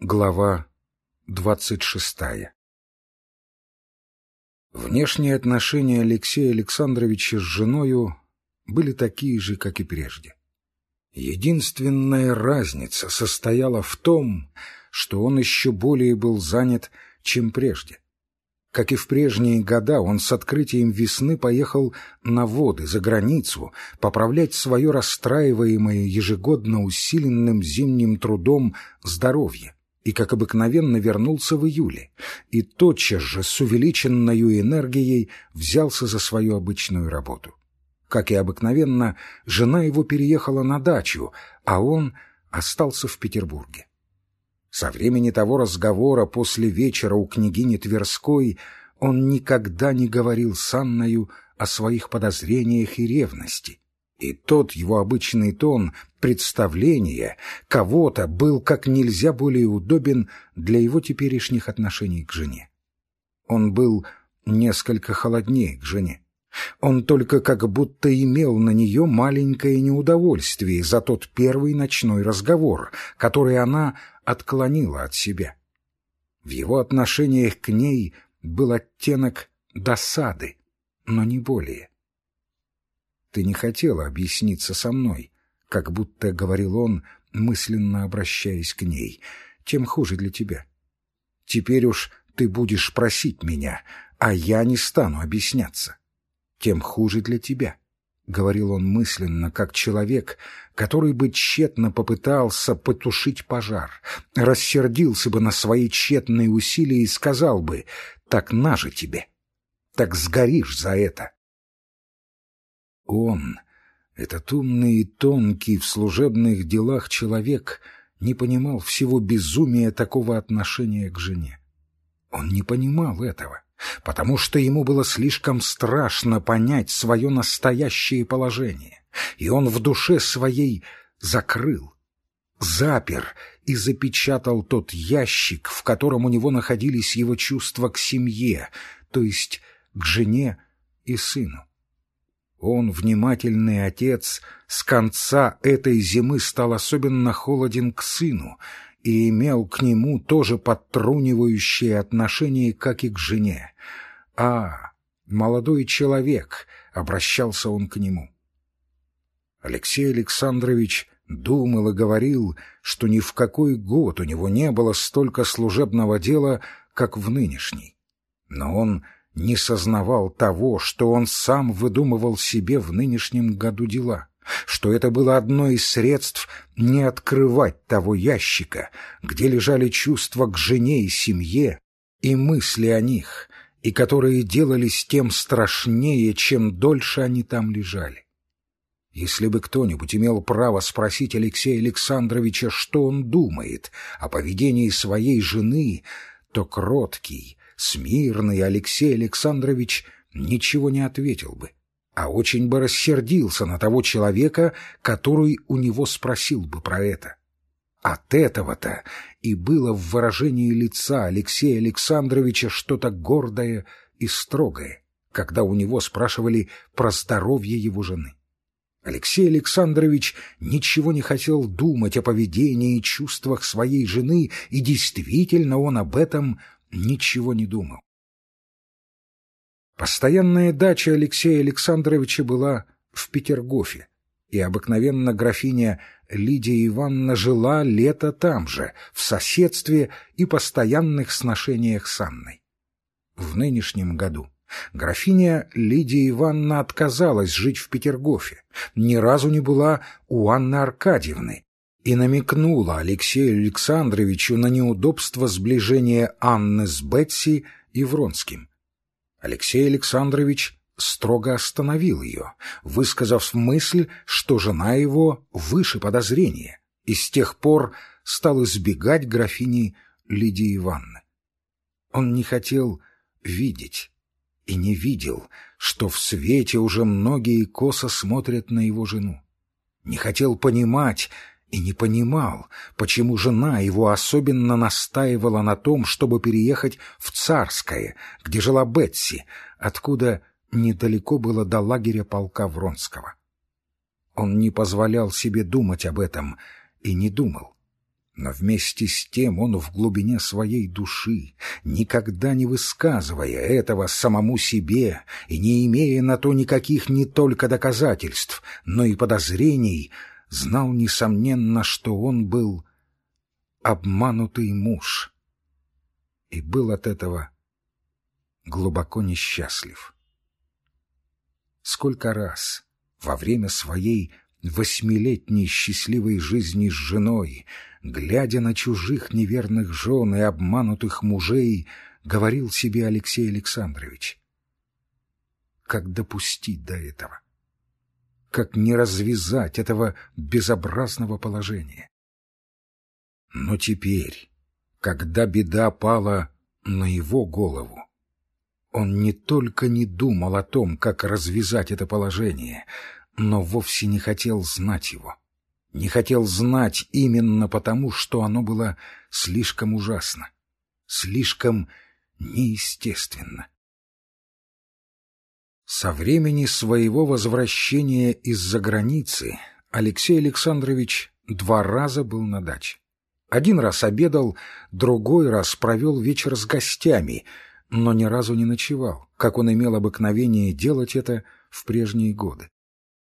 Глава двадцать шестая Внешние отношения Алексея Александровича с женою были такие же, как и прежде. Единственная разница состояла в том, что он еще более был занят, чем прежде. Как и в прежние года, он с открытием весны поехал на воды, за границу, поправлять свое расстраиваемое ежегодно усиленным зимним трудом здоровье и, как обыкновенно, вернулся в июле, и тотчас же с увеличенной энергией взялся за свою обычную работу. Как и обыкновенно, жена его переехала на дачу, а он остался в Петербурге. Со времени того разговора после вечера у княгини Тверской он никогда не говорил с Анною о своих подозрениях и ревности, и тот его обычный тон представления кого-то был как нельзя более удобен для его теперешних отношений к жене. Он был несколько холоднее к жене. Он только как будто имел на нее маленькое неудовольствие за тот первый ночной разговор, который она отклонила от себя. В его отношениях к ней был оттенок досады, но не более. Ты не хотела объясниться со мной, как будто говорил он, мысленно обращаясь к ней. Тем хуже для тебя. Теперь уж ты будешь просить меня, а я не стану объясняться. Тем хуже для тебя. — говорил он мысленно, как человек, который бы тщетно попытался потушить пожар, рассердился бы на свои тщетные усилия и сказал бы «так на же тебе, так сгоришь за это». Он, этот умный и тонкий в служебных делах человек, не понимал всего безумия такого отношения к жене. Он не понимал этого, потому что ему было слишком страшно понять свое настоящее положение, и он в душе своей закрыл, запер и запечатал тот ящик, в котором у него находились его чувства к семье, то есть к жене и сыну. Он, внимательный отец, с конца этой зимы стал особенно холоден к сыну и имел к нему тоже подтрунивающее отношение, как и к жене. «А, молодой человек!» — обращался он к нему. Алексей Александрович думал и говорил, что ни в какой год у него не было столько служебного дела, как в нынешний. Но он не сознавал того, что он сам выдумывал себе в нынешнем году дела, что это было одно из средств не открывать того ящика, где лежали чувства к жене и семье и мысли о них, и которые делались тем страшнее, чем дольше они там лежали. Если бы кто-нибудь имел право спросить Алексея Александровича, что он думает о поведении своей жены, то кроткий, смирный Алексей Александрович ничего не ответил бы, а очень бы рассердился на того человека, который у него спросил бы про это. От этого-то и было в выражении лица Алексея Александровича что-то гордое и строгое, когда у него спрашивали про здоровье его жены. Алексей Александрович ничего не хотел думать о поведении и чувствах своей жены, и действительно он об этом ничего не думал. Постоянная дача Алексея Александровича была в Петергофе, и обыкновенно графиня Лидия Ивановна жила лето там же, в соседстве и постоянных сношениях с Анной. В нынешнем году графиня Лидия Ивановна отказалась жить в Петергофе, ни разу не была у Анны Аркадьевны, и намекнула Алексею Александровичу на неудобство сближения Анны с Бетси и Вронским. Алексей Александрович строго остановил ее, высказав мысль, что жена его выше подозрения, и с тех пор стал избегать графини Лидии Ивановны. Он не хотел видеть и не видел, что в свете уже многие косо смотрят на его жену. Не хотел понимать и не понимал, почему жена его особенно настаивала на том, чтобы переехать в Царское, где жила Бетси, откуда недалеко было до лагеря полка Вронского. Он не позволял себе думать об этом и не думал. Но вместе с тем он в глубине своей души, никогда не высказывая этого самому себе и не имея на то никаких не только доказательств, но и подозрений, знал, несомненно, что он был обманутый муж. И был от этого глубоко несчастлив. Сколько раз во время своей восьмилетней счастливой жизни с женой, глядя на чужих неверных жен и обманутых мужей, говорил себе Алексей Александрович. Как допустить до этого? Как не развязать этого безобразного положения? Но теперь, когда беда пала на его голову, он не только не думал о том, как развязать это положение — но вовсе не хотел знать его. Не хотел знать именно потому, что оно было слишком ужасно, слишком неестественно. Со времени своего возвращения из-за границы Алексей Александрович два раза был на даче. Один раз обедал, другой раз провел вечер с гостями, но ни разу не ночевал, как он имел обыкновение делать это в прежние годы.